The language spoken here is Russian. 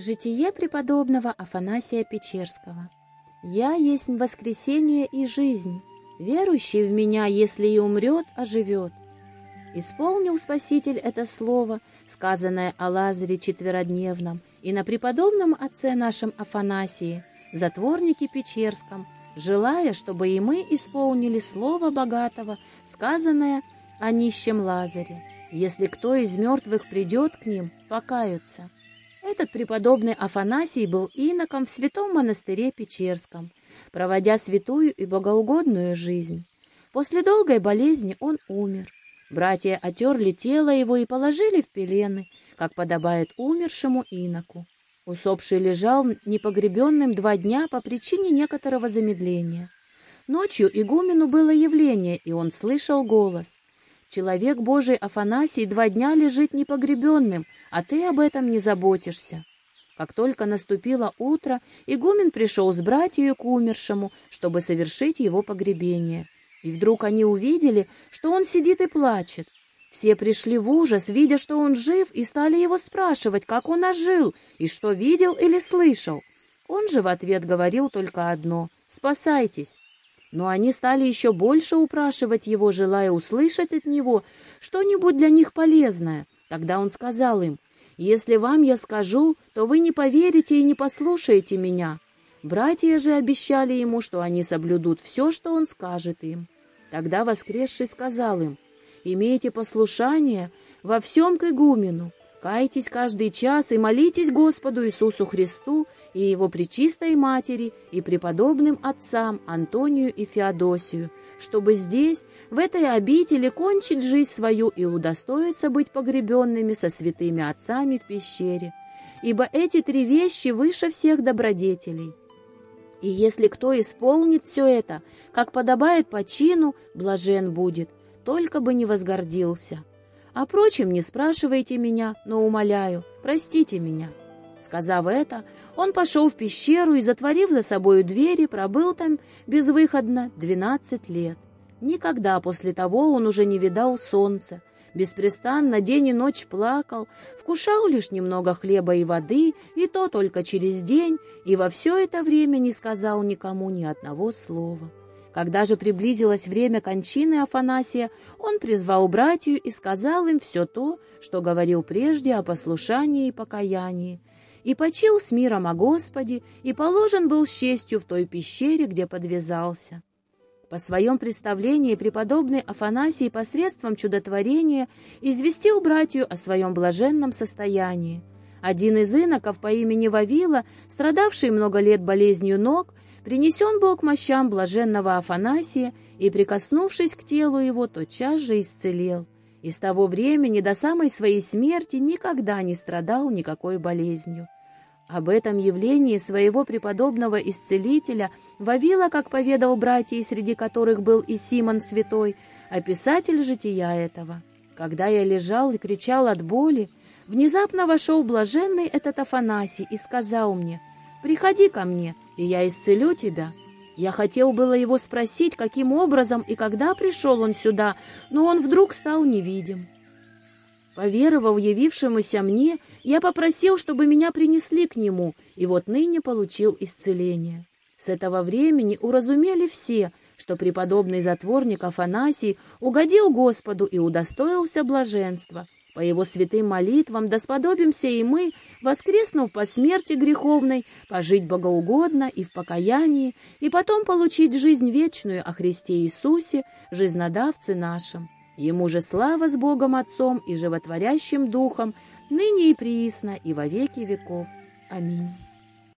Житие преподобного Афанасия Печерского. «Я есть воскресение и жизнь. Верующий в меня, если и умрет, оживет». Исполнил Спаситель это слово, сказанное о Лазаре четверодневном, и на преподобном отце нашем Афанасии, затворнике Печерском, желая, чтобы и мы исполнили слово богатого, сказанное о нищем Лазаре. Если кто из мертвых придет к ним, покаются. Этот преподобный Афанасий был иноком в святом монастыре Печерском, проводя святую и богоугодную жизнь. После долгой болезни он умер. Братья отерли тело его и положили в пелены, как подобает умершему иноку. Усопший лежал непогребенным два дня по причине некоторого замедления. Ночью игумену было явление, и он слышал голос. Человек Божий Афанасий два дня лежит непогребенным, а ты об этом не заботишься. Как только наступило утро, игумен пришел с братьями к умершему, чтобы совершить его погребение. И вдруг они увидели, что он сидит и плачет. Все пришли в ужас, видя, что он жив, и стали его спрашивать, как он ожил, и что видел или слышал. Он же в ответ говорил только одно — «Спасайтесь». Но они стали еще больше упрашивать его, желая услышать от него что-нибудь для них полезное. Тогда он сказал им, «Если вам я скажу, то вы не поверите и не послушаете меня». Братья же обещали ему, что они соблюдут все, что он скажет им. Тогда воскресший сказал им, «Имейте послушание во всем к игумену, Кайтесь каждый час и молитесь Господу Иисусу Христу и Его Пречистой Матери и преподобным отцам Антонию и Феодосию, чтобы здесь, в этой обители, кончить жизнь свою и удостоиться быть погребенными со святыми отцами в пещере. Ибо эти три вещи выше всех добродетелей. И если кто исполнит все это, как подобает по чину, блажен будет, только бы не возгордился». О прочем не спрашивайте меня, но умоляю, простите меня». Сказав это, он пошел в пещеру и, затворив за собою двери, пробыл там безвыходно двенадцать лет. Никогда после того он уже не видал солнца, беспрестанно день и ночь плакал, вкушал лишь немного хлеба и воды, и то только через день, и во все это время не сказал никому ни одного слова. Когда же приблизилось время кончины Афанасия, он призвал братью и сказал им все то, что говорил прежде о послушании и покаянии. И почил с миром о Господе, и положен был с честью в той пещере, где подвязался. По своем представлении преподобный Афанасий посредством чудотворения известил братью о своем блаженном состоянии. Один из иноков по имени Вавила, страдавший много лет болезнью ног, Принесен был к мощам блаженного Афанасия и, прикоснувшись к телу его, тотчас же исцелел. И с того времени до самой своей смерти никогда не страдал никакой болезнью. Об этом явлении своего преподобного исцелителя Вавила, как поведал братья, среди которых был и Симон Святой, описатель жития этого. Когда я лежал и кричал от боли, внезапно вошел блаженный этот Афанасий и сказал мне — Приходи ко мне, и я исцелю тебя». Я хотел было его спросить, каким образом и когда пришел он сюда, но он вдруг стал невидим. Поверовав явившемуся мне, я попросил, чтобы меня принесли к нему, и вот ныне получил исцеление. С этого времени уразумели все, что преподобный затворник Афанасий угодил Господу и удостоился блаженства — по его святым молитвам досподобимся и мы, воскреснув по смерти греховной, пожить богоугодно и в покаянии, и потом получить жизнь вечную о Христе Иисусе, жизнодавце нашим. Ему же слава с Богом Отцом и животворящим Духом, ныне и приисно, и во веки веков. Аминь.